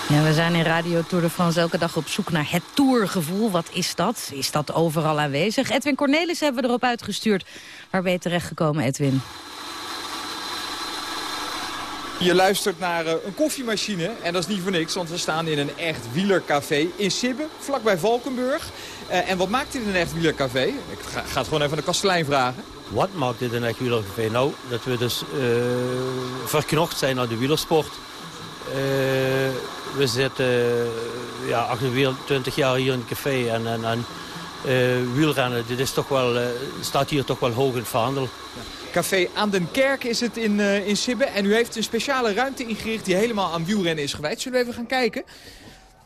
Ja, we zijn in Radio Tour de France elke dag op zoek naar het tourgevoel. Wat is dat? Is dat overal aanwezig? Edwin Cornelis hebben we erop uitgestuurd. Waar ben je terechtgekomen, Edwin? Je luistert naar eh, een koffiemachine en dat is niet voor niks, want we staan in een echt wielercafé in Sibbe, vlakbij Valkenburg. Eh, en wat maakt dit een echt wielercafé? Ik ga, ga het gewoon even aan de kastelein vragen. Wat maakt dit een echt wielercafé? Nou, dat we dus eh, verknocht zijn aan de wielersport. Eh, we zitten eh, ja, 28 jaar hier in het café en, en, en eh, wielrennen, dit is toch wel, eh, staat hier toch wel hoog in het vaandel. Café aan den Kerk is het in, eh, in Sibbe. En u heeft een speciale ruimte ingericht die helemaal aan wielrennen is gewijd. Zullen we even gaan kijken?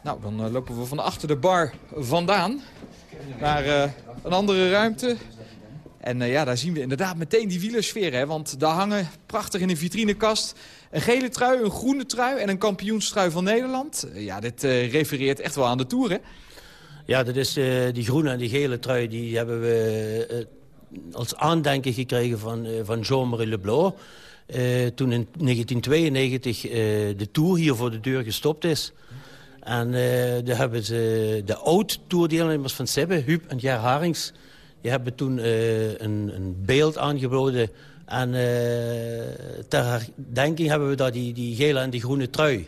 Nou, dan lopen we van achter de bar vandaan naar een andere ruimte. En eh, ja, daar zien we inderdaad meteen die wielersfeer. Hè? Want daar hangen prachtig in een vitrinekast een gele trui, een groene trui en een kampioenstrui van Nederland. Eh, ja, dit eh, refereert echt wel aan de Tour, hè? Ja, dat is die groene en die gele trui, die hebben we als aandenken gekregen van, van Jean-Marie Leblanc. toen in 1992 de Tour hier voor de deur gestopt is. En daar hebben ze de oud-tourdeelnemers van Sebbe, Huub en Ger Harings... die hebben toen een, een beeld aangeboden en uh, ter herdenking hebben we daar die, die gele en die groene trui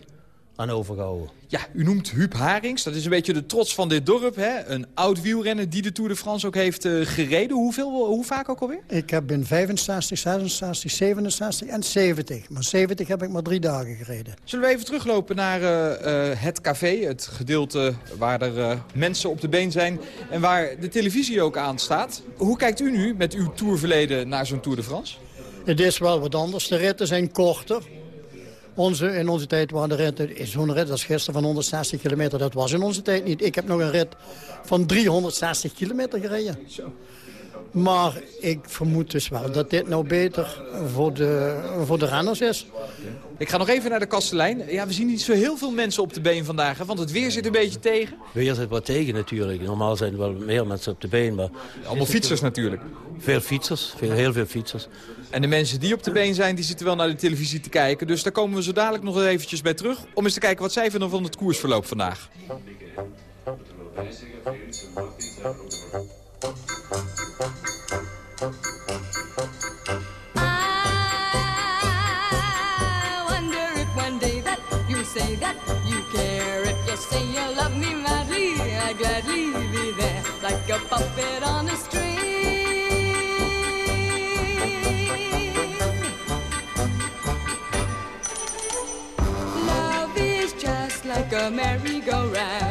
aan overgehouden. Ja, u noemt Huub Harings. Dat is een beetje de trots van dit dorp. Hè? Een oud wielrenner die de Tour de France ook heeft uh, gereden. Hoeveel, hoe vaak ook alweer? Ik heb in 65, 66, 67 en 70. Maar 70 heb ik maar drie dagen gereden. Zullen we even teruglopen naar uh, het café. Het gedeelte waar er mensen op de been zijn. En waar de televisie ook aan staat. Hoe kijkt u nu met uw tourverleden naar zo'n Tour de France? Het is wel wat anders. De ritten zijn korter. Onze, in onze tijd waren de ritten, zo'n rit als gisteren van 160 kilometer, dat was in onze tijd niet. Ik heb nog een rit van 360 kilometer gereden. Maar ik vermoed dus wel dat dit nou beter voor de, voor de renners is. Ik ga nog even naar de kastelein. Ja, we zien niet zo heel veel mensen op de been vandaag, hè, want het weer zit een beetje tegen. Weer zit wat tegen natuurlijk. Normaal zijn er wel meer mensen op de been. Maar Allemaal fietsers natuurlijk. Veel fietsers, veel, heel veel fietsers. En de mensen die op de been zijn, die zitten wel naar de televisie te kijken. Dus daar komen we zo dadelijk nog eventjes bij terug. Om eens te kijken wat zij vinden van het koersverloop vandaag. Say that you care. If you say you love me madly, I gladly be there like a puppet on a string. Love is just like a merry-go-round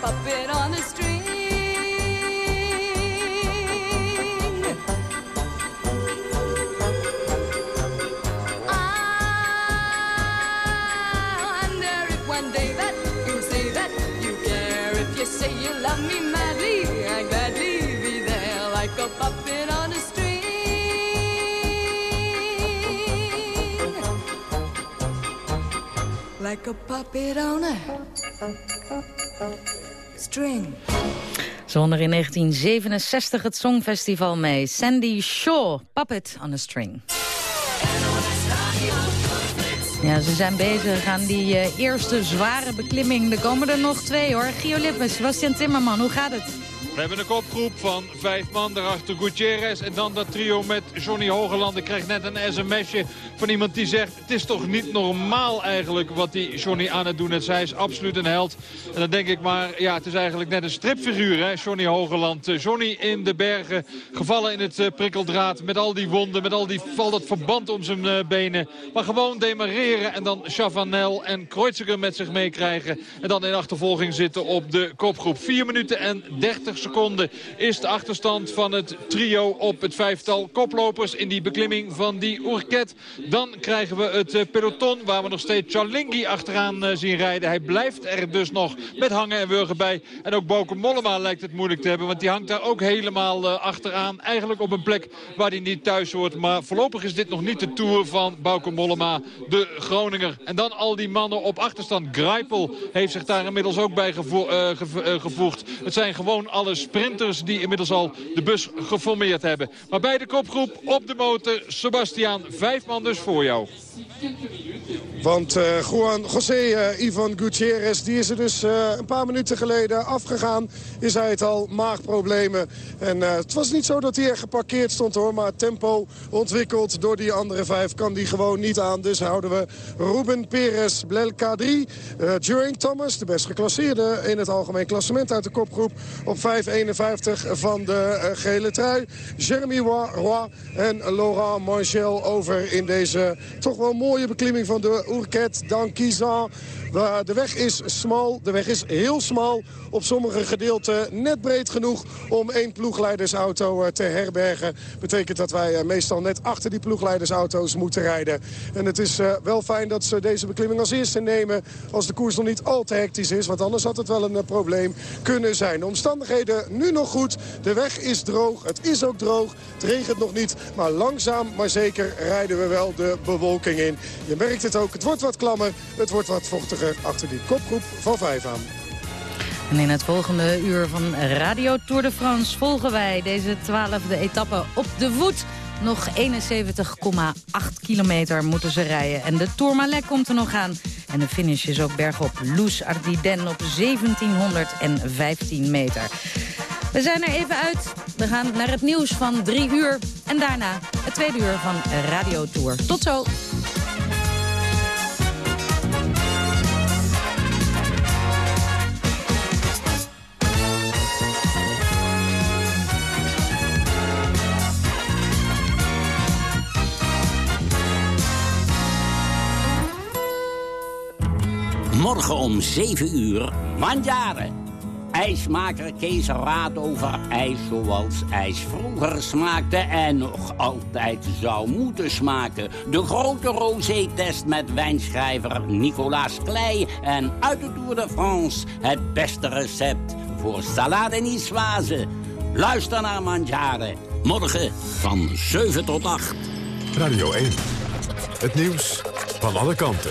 puppet on a string. I wonder if one day that you say that you care. If you say you love me madly, I gladly be there like a puppet on a string. Like a puppet on a string. Zonder in 1967 het Songfestival mee. Sandy Shaw, Puppet on a String. Ja, ze zijn bezig aan die eh, eerste zware beklimming. Er komen er nog twee hoor. Gio Lippens, Sebastian Timmerman, hoe gaat het? We hebben een kopgroep van vijf man. Daarachter Gutierrez en dan dat trio met Johnny Hogeland. Ik krijg net een sms'je van iemand die zegt... het is toch niet normaal eigenlijk wat die Johnny aan het doen is. Hij is absoluut een held. En dan denk ik maar, ja, het is eigenlijk net een stripfiguur, hè, Johnny Hogeland. Eh, Johnny in de bergen, gevallen in het eh, prikkeldraad... met al die wonden, met al, die, al dat verband om zijn eh, benen. Maar gewoon demareren en dan Chavanel en Kreuziger met zich meekrijgen. En dan in achtervolging zitten op de kopgroep. 4 minuten en 30 seconden is de achterstand van het trio op het vijftal koplopers in die beklimming van die Ourket. Dan krijgen we het eh, peloton waar we nog steeds Chalingi achteraan eh, zien rijden. Hij blijft er dus nog met hangen en wurgen bij. En ook Bouke Mollema lijkt het moeilijk te hebben, want die hangt daar ook helemaal eh, achteraan. Eigenlijk op een plek waar hij niet thuis hoort. Maar voorlopig is dit nog niet de Tour van Bouke Mollema, de Groninger. En dan al die mannen op achterstand. Greipel heeft zich daar inmiddels ook bij gevo- gevo- gevoegd. Het zijn gewoon alle alle sprinters die inmiddels al de bus geformeerd hebben. Maar bij de kopgroep op de motor, Sebastian, vijf man dus voor jou. Want uh, Juan José uh, Ivan Gutierrez, die is er dus uh, een paar minuten geleden afgegaan. Is hij het al, maagproblemen. En het was niet zo dat hij er geparkeerd stond hoor. Maar tempo ontwikkeld door die andere vijf kan die gewoon niet aan. Dus houden we Ruben Perez, Blel Kadri, During Thomas, de best geclasseerde in het algemeen klassement uit de kopgroep. Op 5.51 van de gele trui. Jeremy Roy en Laurent Manchel over in deze toch wel mooie beklimming van de Ourquette d'Anquizan. De weg is smal, de weg is heel smal. Op sommige gedeelten net breed genoeg om één ploegleidersauto eh, te herbergen. Betekent dat wij eh, meestal net achter die ploegleidersauto's moeten rijden. En het is eh, wel fijn dat ze deze beklimming als eerste nemen... als de koers nog niet al te hectisch is. Want anders had het wel een probleem kunnen zijn. De omstandigheden nu nog goed. De weg is droog. Het is ook droog. Het regent nog niet. Maar langzaam maar zeker rijden we wel de bewolking in. Je merkt het ook. Het wordt wat klammer. Het wordt wat vochtiger achter die kopgroep van vijf aan. En in het volgende uur van Radio Tour de France volgen wij deze twaalfde etappe op de voet. Nog 71,8 kilometer moeten ze rijden. En de Tourmalet komt er nog aan. En de finish is ook bergop Loes Ardiden op 1715 meter. We zijn er even uit. We gaan naar het nieuws van drie uur. En daarna het tweede uur van Radio Tour. Tot zo. Morgen om 7 uur, Mandjaren. IJsmaker Kees raadt over ijs zoals ijs vroeger smaakte... en nog altijd zou moeten smaken. De grote rosé-test met wijnschrijver Nicolaas Klei... en uit de Tour de France het beste recept voor salade niçoise. Luister naar Mandjaren. Morgen van 7 tot 8. Radio 1. Het nieuws van alle kanten.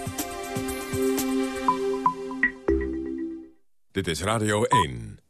Dit is Radio 1.